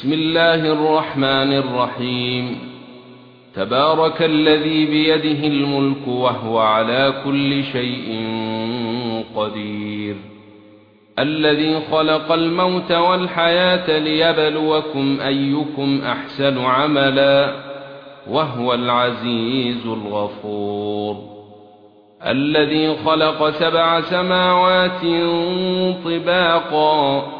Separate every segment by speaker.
Speaker 1: بسم الله الرحمن الرحيم. تبارك الذي بيده الملك وهو على كل شيء قدير. الذي خلق الموت والحياة ليبلوكم أيكم أحسن عملا وهو العزيز الغفور. الذي خلق سبع سماوات طباقا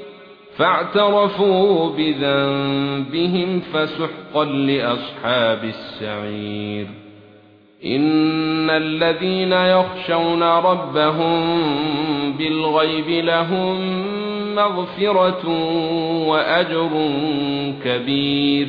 Speaker 1: فاعترفوا بذنبهم فسحقا لأصحاب السعير. إن الذين يخشون ربهم بالغيب لهم مغفرة وأجر كبير.